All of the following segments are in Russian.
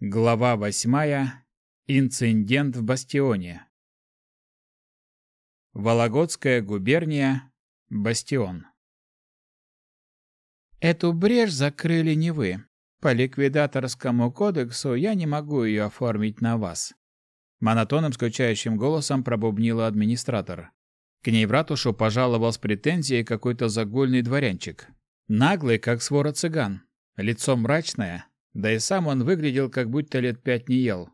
Глава восьмая. Инцидент в Бастионе. Вологодская губерния. Бастион. Эту брешь закрыли не вы. По ликвидаторскому кодексу я не могу ее оформить на вас. Монотонным скучающим голосом пробубнила администратор. К ней в ратушу пожаловал с претензией какой-то загульный дворянчик. Наглый, как свора цыган. Лицо мрачное, да и сам он выглядел, как будто лет пять не ел.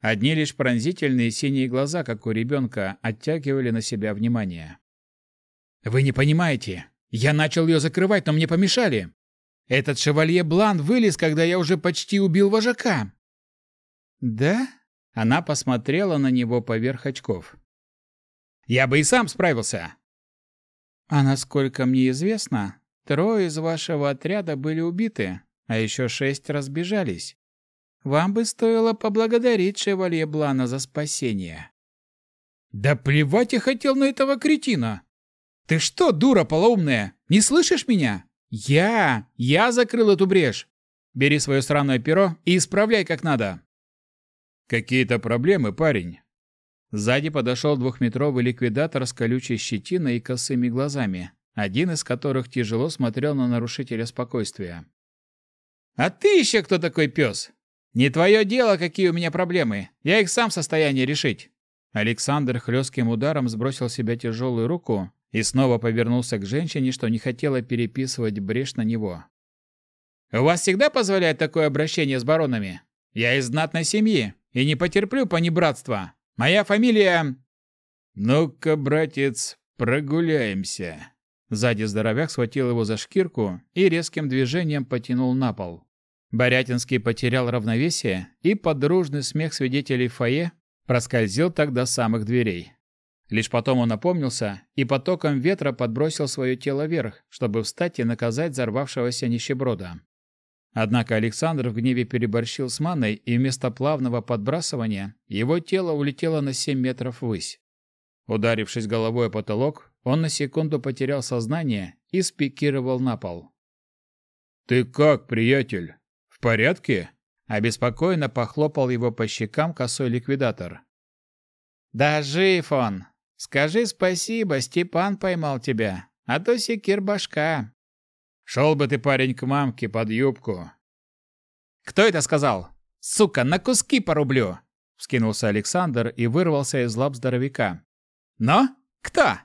Одни лишь пронзительные синие глаза, как у ребенка, оттягивали на себя внимание. «Вы не понимаете. Я начал ее закрывать, но мне помешали. Этот шевалье Блан вылез, когда я уже почти убил вожака». «Да?» Она посмотрела на него поверх очков. «Я бы и сам справился». «А насколько мне известно, трое из вашего отряда были убиты, а еще шесть разбежались. Вам бы стоило поблагодарить шевалье Блана за спасение. Да плевать я хотел на этого кретина. Ты что, дура полоумная, не слышишь меня? Я, я закрыл эту брешь. Бери свое сраное перо и исправляй как надо. Какие-то проблемы, парень. Сзади подошел двухметровый ликвидатор с колючей щетиной и косыми глазами, один из которых тяжело смотрел на нарушителя спокойствия. А ты еще кто такой пес? Не твое дело, какие у меня проблемы. Я их сам в состоянии решить. Александр хлестким ударом сбросил с себя тяжелую руку и снова повернулся к женщине, что не хотела переписывать брешь на него. «У вас всегда позволяет такое обращение с баронами? Я из знатной семьи и не потерплю понебратства. Моя фамилия...» «Ну-ка, братец, прогуляемся». Сзади здоровяк схватил его за шкирку и резким движением потянул на пол. Борятинский потерял равновесие, и подружный смех свидетелей фойе проскользил так до самых дверей. Лишь потом он опомнился и потоком ветра подбросил свое тело вверх, чтобы встать и наказать взорвавшегося нищеброда. Однако Александр в гневе переборщил с маной, и вместо плавного подбрасывания его тело улетело на 7 метров ввысь. Ударившись головой о потолок, он на секунду потерял сознание и спикировал на пол. «Ты как, приятель?» «В порядке?» – обеспокоенно похлопал его по щекам косой ликвидатор. «Да жив он! Скажи спасибо, Степан поймал тебя, а то секир башка!» «Шел бы ты, парень, к мамке под юбку!» «Кто это сказал? Сука, на куски порублю!» – вскинулся Александр и вырвался из лап здоровяка. «Но? Кто?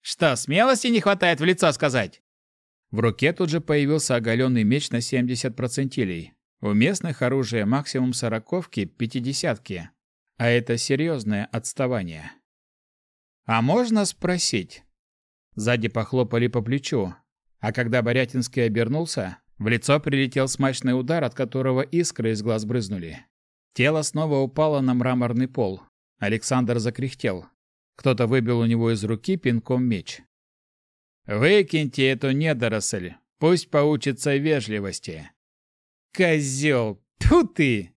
Что, смелости не хватает в лицо сказать?» В руке тут же появился оголенный меч на 70 процентилей. У местных оружие максимум сороковки, пятидесятки. А это серьезное отставание. «А можно спросить?» Сзади похлопали по плечу, а когда Борятинский обернулся, в лицо прилетел смачный удар, от которого искры из глаз брызнули. Тело снова упало на мраморный пол. Александр закряхтел. Кто-то выбил у него из руки пинком меч. Выкиньте эту недоросль, пусть поучится вежливости. Козел, тьфу ты!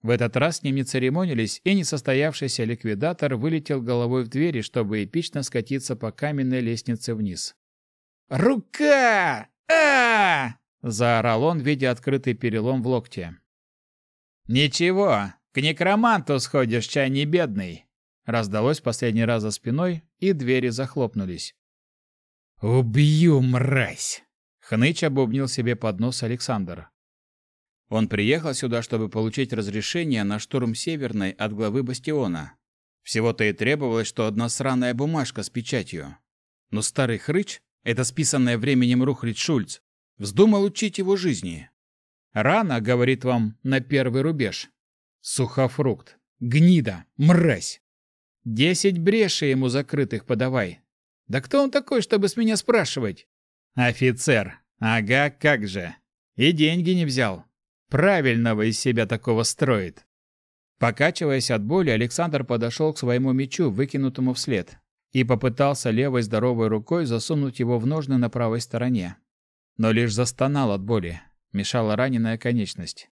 В этот раз с ним не церемонились, и несостоявшийся ликвидатор вылетел головой в двери, чтобы эпично скатиться по каменной лестнице вниз. «Рука! а заорал он, видя открытый перелом в локте. «Ничего, к некроманту сходишь, чай не бедный!» Раздалось последний раз за спиной, и двери захлопнулись. «Убью, мразь!» — хныч обубнил себе под нос Александр. Он приехал сюда, чтобы получить разрешение на штурм Северной от главы Бастиона. Всего-то и требовалось, что одна сраная бумажка с печатью. Но старый хрыч, это списанное временем Рухлит Шульц, вздумал учить его жизни. «Рано, — говорит вам, — на первый рубеж. Сухофрукт, гнида, мразь. Десять брешей ему закрытых подавай, да кто он такой, чтобы с меня спрашивать? Офицер. Ага, как же. И деньги не взял. Правильного из себя такого строит. Покачиваясь от боли, Александр подошел к своему мечу, выкинутому вслед, и попытался левой здоровой рукой засунуть его в ножны на правой стороне. Но лишь застонал от боли, мешала раненая конечность.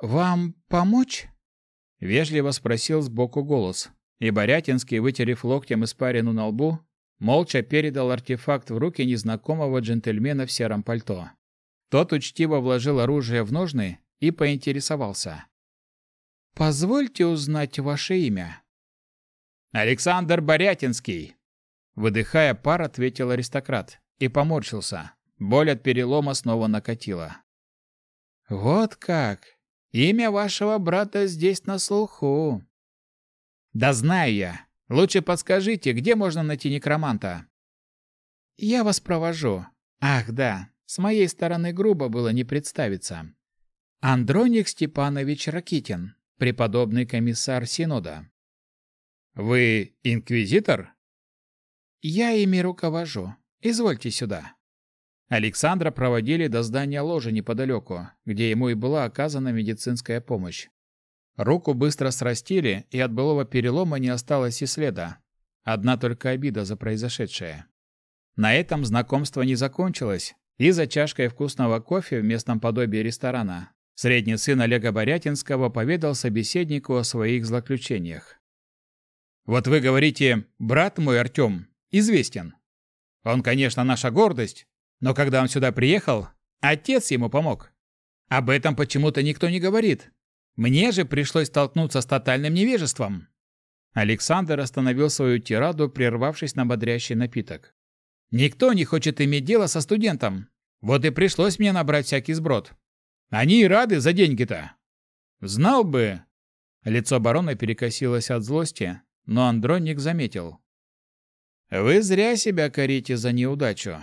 «Вам помочь?» — вежливо спросил сбоку голос, и Борятинский, вытерев локтем испарину на лбу, молча передал артефакт в руки незнакомого джентльмена в сером пальто. Тот учтиво вложил оружие в ножны и поинтересовался. «Позвольте узнать ваше имя». «Александр Борятинский», — выдыхая пар, ответил аристократ и поморщился. Боль от перелома снова накатила. «Вот как! Имя вашего брата здесь на слуху». «Да знаю я. Лучше подскажите, где можно найти некроманта?» «Я вас провожу. Ах, да, с моей стороны грубо было не представиться. Андроник Степанович Ракитин, преподобный комиссар Синода». «Вы инквизитор?» «Я ими руковожу. Извольте сюда». Александра проводили до здания ложи неподалеку, где ему и была оказана медицинская помощь. Руку быстро срастили, и от былого перелома не осталось и следа. Одна только обида за произошедшее. На этом знакомство не закончилось, и за чашкой вкусного кофе в местном подобии ресторана средний сын Олега Борятинского поведал собеседнику о своих злоключениях. «Вот вы говорите, брат мой Артем известен. Он, конечно, наша гордость, но когда он сюда приехал, отец ему помог. Об этом почему-то никто не говорит. Мне же пришлось столкнуться с тотальным невежеством. Александр остановил свою тираду, прервавшись на бодрящий напиток. Никто не хочет иметь дело со студентом. Вот и пришлось мне набрать всякий сброд. Они и рады за деньги-то. Знал бы. Лицо барона перекосилось от злости, но Андроник заметил. Вы зря себя корите за неудачу.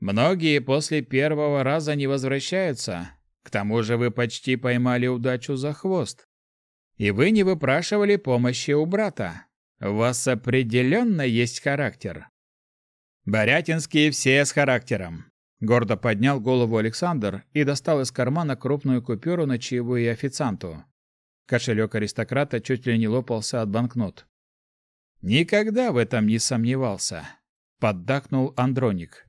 Многие после первого раза не возвращаются. К тому же вы почти поймали удачу за хвост. И вы не выпрашивали помощи у брата. У вас определенно есть характер. Борятинские все с характером. Гордо поднял голову Александр и достал из кармана крупную купюру на чаевые официанту. Кошелек аристократа чуть ли не лопался от банкнот. «Никогда в этом не сомневался», — поддакнул Андроник.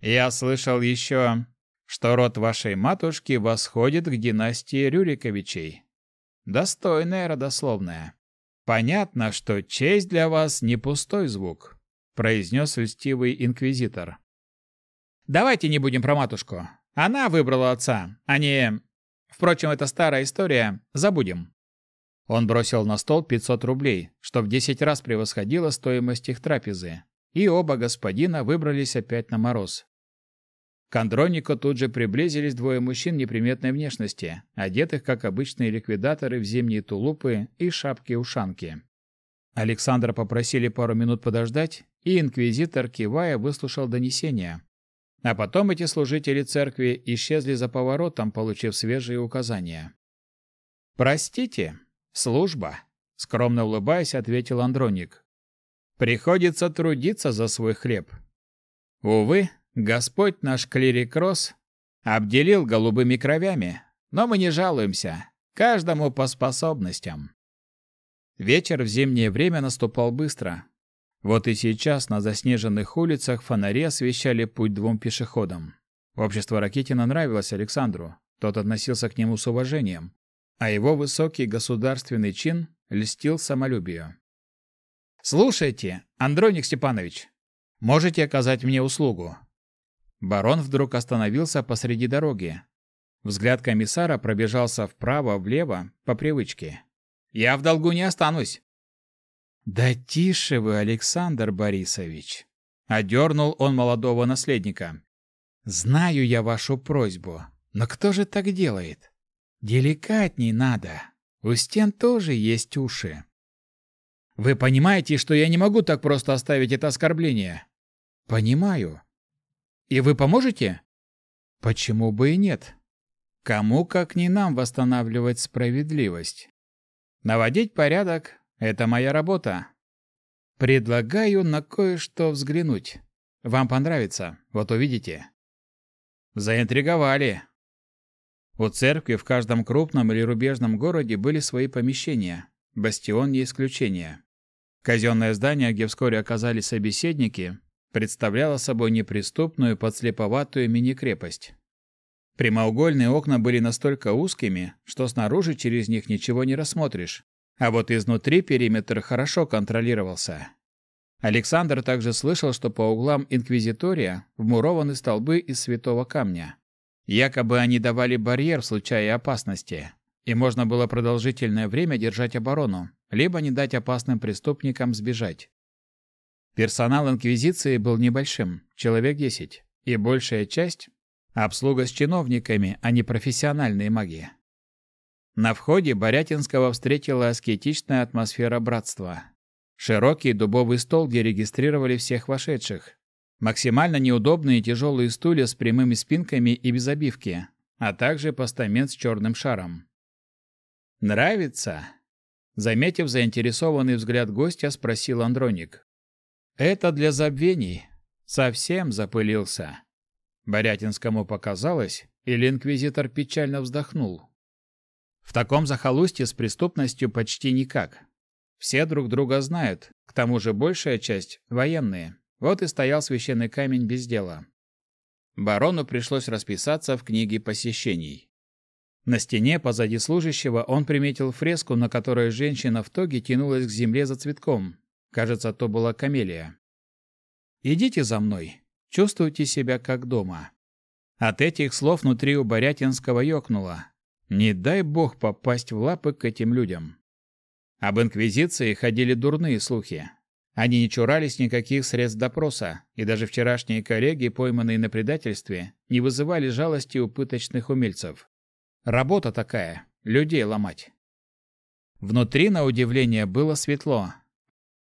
Я слышал еще, что род вашей матушки восходит к династии Рюриковичей. Достойная родословная. Понятно, что честь для вас не пустой звук, произнес льстивый инквизитор. Давайте не будем про матушку. Она выбрала отца, а не... Впрочем, это старая история, забудем. Он бросил на стол 500 рублей, что в 10 раз превосходило стоимость их трапезы, и оба господина выбрались опять на мороз. К Андронику тут же приблизились двое мужчин неприметной внешности, одетых, как обычные ликвидаторы, в зимние тулупы и шапки-ушанки. Александра попросили пару минут подождать, и инквизитор, кивая, выслушал донесение. А потом эти служители церкви исчезли за поворотом, получив свежие указания. «Простите, служба», — скромно улыбаясь, ответил Андроник. «Приходится трудиться за свой хлеб. Увы, Господь наш клирик Рос обделил голубыми кровями, но мы не жалуемся, каждому по способностям. Вечер в зимнее время наступал быстро. Вот и сейчас на заснеженных улицах фонари освещали путь двум пешеходам. Общество Ракитина нравилось Александру, тот относился к нему с уважением, а его высокий государственный чин льстил самолюбию. «Слушайте, Андроник Степанович, можете оказать мне услугу?» Барон вдруг остановился посреди дороги. Взгляд комиссара пробежался вправо-влево по привычке. «Я в долгу не останусь!» «Да тише вы, Александр Борисович!» Одернул он молодого наследника. «Знаю я вашу просьбу, но кто же так делает? Деликатней надо. У стен тоже есть уши». «Вы понимаете, что я не могу так просто оставить это оскорбление?» «Понимаю. И вы поможете? Почему бы и нет? Кому, как не нам, восстанавливать справедливость? Наводить порядок — это моя работа. Предлагаю на кое-что взглянуть. Вам понравится, вот увидите. Заинтриговали. У церкви в каждом крупном или рубежном городе были свои помещения. Бастион не исключение. Казенное здание, где вскоре оказались собеседники, представляла собой неприступную подслеповатую мини-крепость. Прямоугольные окна были настолько узкими, что снаружи через них ничего не рассмотришь, а вот изнутри периметр хорошо контролировался. Александр также слышал, что по углам инквизитория вмурованы столбы из святого камня. Якобы они давали барьер в случае опасности, и можно было продолжительное время держать оборону, либо не дать опасным преступникам сбежать. Персонал Инквизиции был небольшим, человек 10, и большая часть – обслуга с чиновниками, а не профессиональные маги. На входе Борятинского встретила аскетичная атмосфера братства. Широкий дубовый стол, где регистрировали всех вошедших. Максимально неудобные тяжелые стулья с прямыми спинками и без обивки, а также постамент с черным шаром. «Нравится?» Заметив заинтересованный взгляд гостя, спросил Андроник. «Это для забвений. Совсем запылился». Борятинскому показалось, или инквизитор печально вздохнул. В таком захолустье с преступностью почти никак. Все друг друга знают, к тому же большая часть – военные. Вот и стоял священный камень без дела. Барону пришлось расписаться в книге посещений. На стене позади служащего он приметил фреску, на которой женщина в тоге тянулась к земле за цветком. Кажется, то была камелия. «Идите за мной. Чувствуйте себя как дома». От этих слов внутри у Борятинского ёкнуло. Не дай бог попасть в лапы к этим людям. Об инквизиции ходили дурные слухи. Они не чурались никаких средств допроса, и даже вчерашние коллеги, пойманные на предательстве, не вызывали жалости у пыточных умельцев. Работа такая – людей ломать. Внутри, на удивление, было светло.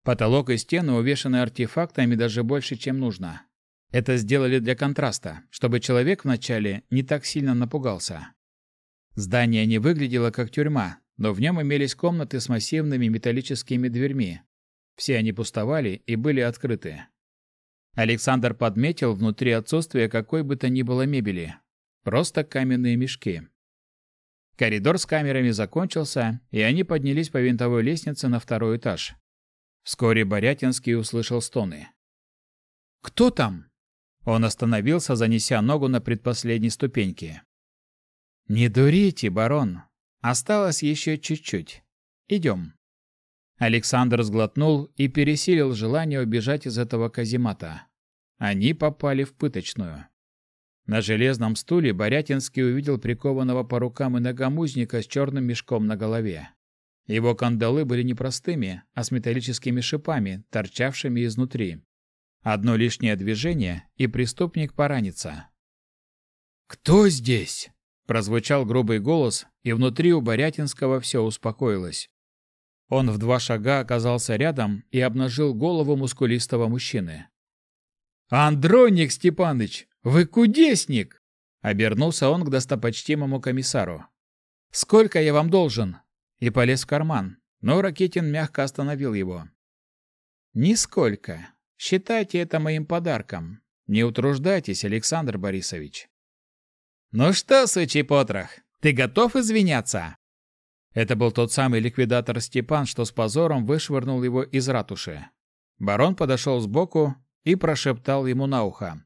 Потолок и стены увешаны артефактами даже больше, чем нужно. Это сделали для контраста, чтобы человек вначале не так сильно напугался. Здание не выглядело как тюрьма, но в нем имелись комнаты с массивными металлическими дверьми. Все они пустовали и были открыты. Александр подметил внутри отсутствие какой бы то ни было мебели. Просто каменные мешки. Коридор с камерами закончился, и они поднялись по винтовой лестнице на второй этаж. Вскоре Борятинский услышал стоны. «Кто там?» Он остановился, занеся ногу на предпоследней ступеньке. «Не дурите, барон. Осталось еще чуть-чуть. Идем». Александр сглотнул и пересилил желание убежать из этого каземата. Они попали в пыточную. На железном стуле Борятинский увидел прикованного по рукам и ногам узника с черным мешком на голове. Его кандалы были не простыми, а с металлическими шипами, торчавшими изнутри. Одно лишнее движение, и преступник поранится. «Кто здесь?» Прозвучал грубый голос, и внутри у Борятинского все успокоилось. Он в два шага оказался рядом и обнажил голову мускулистого мужчины. «Андроник Степаныч, вы кудесник!» Обернулся он к достопочтимому комиссару. «Сколько я вам должен?» И полез в карман, но Ракетин мягко остановил его. «Нисколько. Считайте это моим подарком. Не утруждайтесь, Александр Борисович. «Ну что, сучий потрох, ты готов извиняться?» Это был тот самый ликвидатор Степан, что с позором вышвырнул его из ратуши. Барон подошел сбоку и прошептал ему на ухо.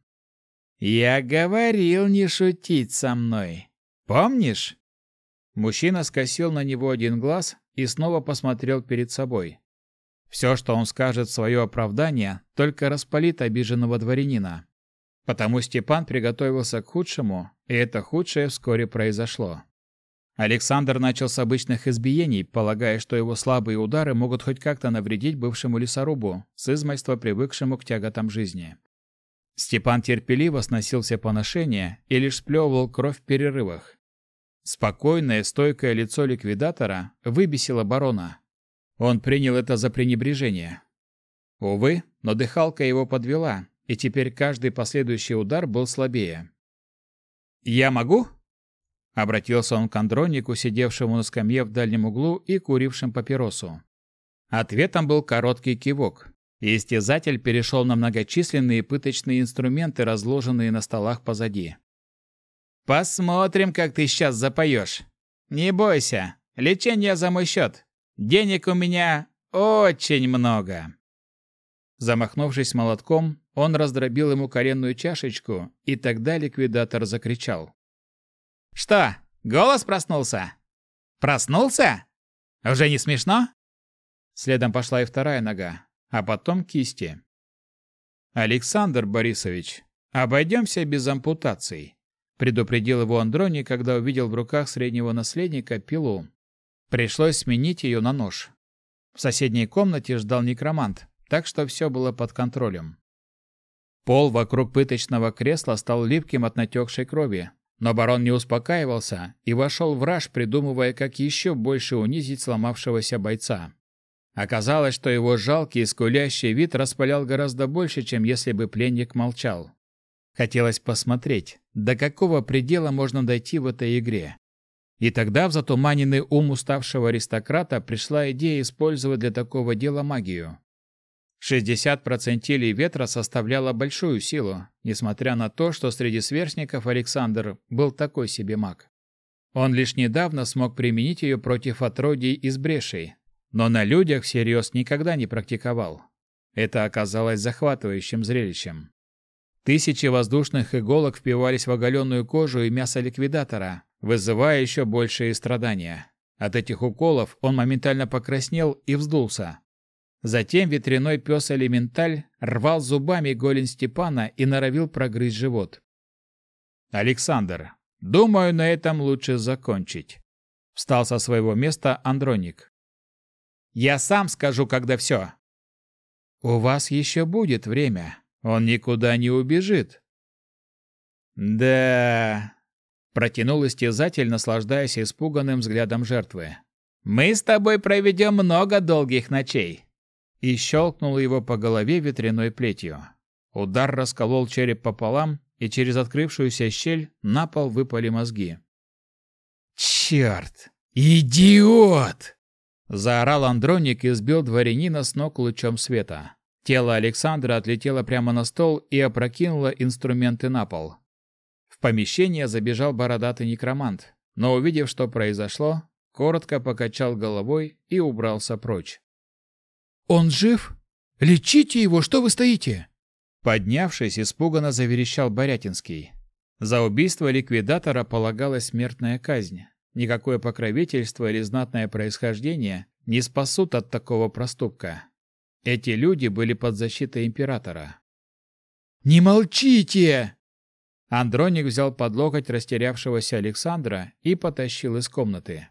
«Я говорил не шутить со мной. Помнишь?» Мужчина скосил на него один глаз и снова посмотрел перед собой. Все, что он скажет в свое оправдание, только распалит обиженного дворянина. Потому Степан приготовился к худшему, и это худшее вскоре произошло. Александр начал с обычных избиений, полагая, что его слабые удары могут хоть как-то навредить бывшему лесорубу, с измольства привыкшему к тяготам жизни. Степан терпеливо сносил все поношения и лишь сплевывал кровь в перерывах. Спокойное, стойкое лицо ликвидатора выбесило барона. Он принял это за пренебрежение. Увы, но дыхалка его подвела, и теперь каждый последующий удар был слабее. «Я могу?» Обратился он к Андронику, сидевшему на скамье в дальнем углу и курившим папиросу. Ответом был короткий кивок. Истязатель перешел на многочисленные пыточные инструменты, разложенные на столах позади. «Посмотрим, как ты сейчас запоешь. Не бойся, лечение за мой счет. Денег у меня очень много». Замахнувшись молотком, он раздробил ему коренную чашечку, и тогда ликвидатор закричал. «Что, голос проснулся? Проснулся? Уже не смешно?» Следом пошла и вторая нога, а потом кисти. «Александр Борисович, обойдемся без ампутаций. Предупредил его Андрони, когда увидел в руках среднего наследника пилу. Пришлось сменить ее на нож. В соседней комнате ждал некромант, так что все было под контролем. Пол вокруг пыточного кресла стал липким от натекшей крови, но барон не успокаивался и вошел в раж, придумывая, как еще больше унизить сломавшегося бойца. Оказалось, что его жалкий и скулящий вид распалял гораздо больше, чем если бы пленник молчал. Хотелось посмотреть, до какого предела можно дойти в этой игре. И тогда в затуманенный ум уставшего аристократа пришла идея использовать для такого дела магию. 60 процентилей ветра составляло большую силу, несмотря на то, что среди сверстников Александр был такой себе маг. Он лишь недавно смог применить ее против отродий из брешей, но на людях всерьез никогда не практиковал. Это оказалось захватывающим зрелищем. Тысячи воздушных иголок впивались в оголенную кожу и мясо ликвидатора, вызывая еще большие страдания. От этих уколов он моментально покраснел и вздулся. Затем ветряной пес-элементаль рвал зубами голень Степана и норовил прогрызть живот. «Александр, думаю, на этом лучше закончить», — встал со своего места Андроник. «Я сам скажу, когда все». «У вас еще будет время. Он никуда не убежит». «Да...» — протянул истязатель, наслаждаясь испуганным взглядом жертвы. «Мы с тобой проведем много долгих ночей и щелкнул его по голове ветряной плетью. Удар расколол череп пополам, и через открывшуюся щель на пол выпали мозги. «Черт! Идиот!» Заорал Андроник и сбил дворянина с ног лучом света. Тело Александра отлетело прямо на стол и опрокинуло инструменты на пол. В помещение забежал бородатый некромант, но, увидев, что произошло, коротко покачал головой и убрался прочь. «Он жив? Лечите его, что вы стоите?» Поднявшись, испуганно заверещал Борятинский. За убийство ликвидатора полагалась смертная казнь. Никакое покровительство или знатное происхождение не спасут от такого проступка. Эти люди были под защитой императора. «Не молчите!» Андроник взял под локоть растерявшегося Александра и потащил из комнаты.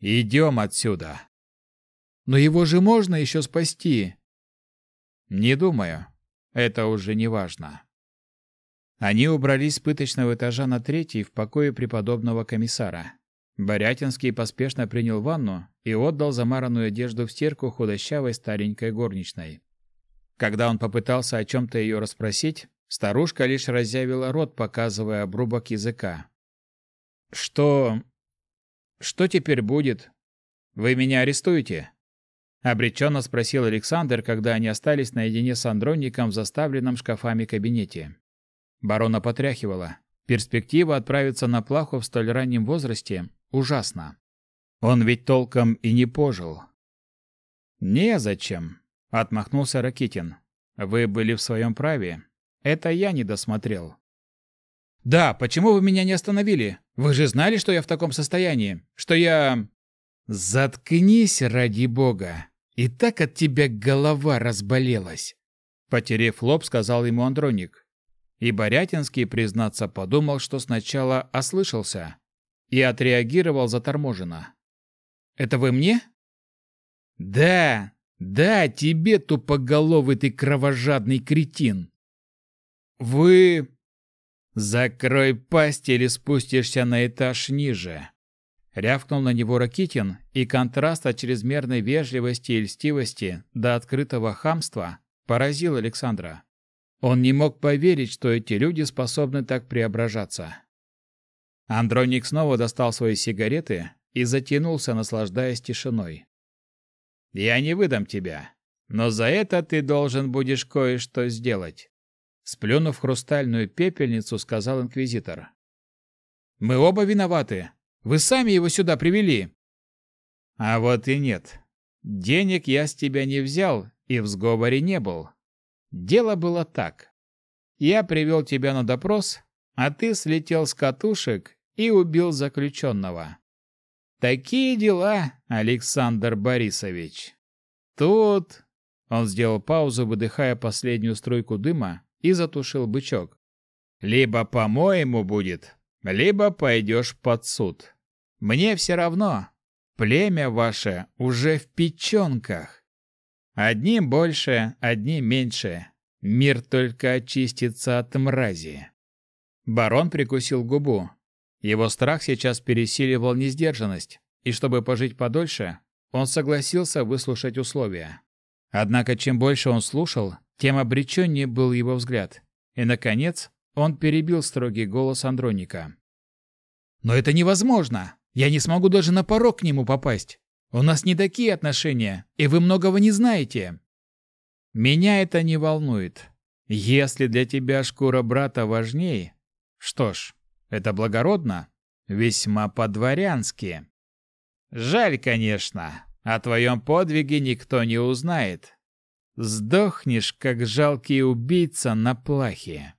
«Идем отсюда!» Но его же можно еще спасти. Не думаю. Это уже не важно. Они убрались с пыточного этажа на третий в покое преподобного комиссара. Борятинский поспешно принял ванну и отдал замаранную одежду в стирку худощавой старенькой горничной. Когда он попытался о чем-то ее расспросить, старушка лишь разъявила рот, показывая обрубок языка. «Что... что теперь будет? Вы меня арестуете?» Обреченно спросил Александр, когда они остались наедине с Андроником в заставленном шкафами кабинете. Барона потряхивала. Перспектива отправиться на плаху в столь раннем возрасте ужасна. Он ведь толком и не пожил. «Незачем», — отмахнулся Ракитин. «Вы были в своем праве. Это я не досмотрел». «Да, почему вы меня не остановили? Вы же знали, что я в таком состоянии? Что я...» «Заткнись, ради бога!» И так от тебя голова разболелась. Потерев лоб, сказал ему Андроник. И Борятинский, признаться, подумал, что сначала ослышался и отреагировал заторможенно. «Это вы мне?» «Да, да, тебе, тупоголовый ты кровожадный кретин!» «Вы...» «Закрой пасть или спустишься на этаж ниже!» Рявкнул на него Ракитин, и контраст от чрезмерной вежливости и льстивости до открытого хамства поразил Александра. Он не мог поверить, что эти люди способны так преображаться. Андроник снова достал свои сигареты и затянулся, наслаждаясь тишиной. «Я не выдам тебя, но за это ты должен будешь кое-что сделать», сплюнув хрустальную пепельницу, сказал инквизитор. «Мы оба виноваты», вы сами его сюда привели. А вот и нет. Денег я с тебя не взял и в сговоре не был. Дело было так. Я привел тебя на допрос, а ты слетел с катушек и убил заключенного. Такие дела, Александр Борисович. Тут... Он сделал паузу, выдыхая последнюю струйку дыма, и затушил бычок. Либо по-моему будет, либо пойдешь под суд. Мне все равно. Племя ваше уже в печенках. Одним больше, одним меньше. Мир только очистится от мрази. Барон прикусил губу. Его страх сейчас пересиливал несдержанность, и чтобы пожить подольше, он согласился выслушать условия. Однако чем больше он слушал, тем обреченнее был его взгляд. И, наконец, он перебил строгий голос Андроника. «Но это невозможно! Я не смогу даже на порог к нему попасть! У нас не такие отношения, и вы многого не знаете!» «Меня это не волнует. Если для тебя шкура брата важнее, что ж, это благородно, весьма по-дворянски. Жаль, конечно, о твоем подвиге никто не узнает. Сдохнешь, как жалкий убийца на плахе.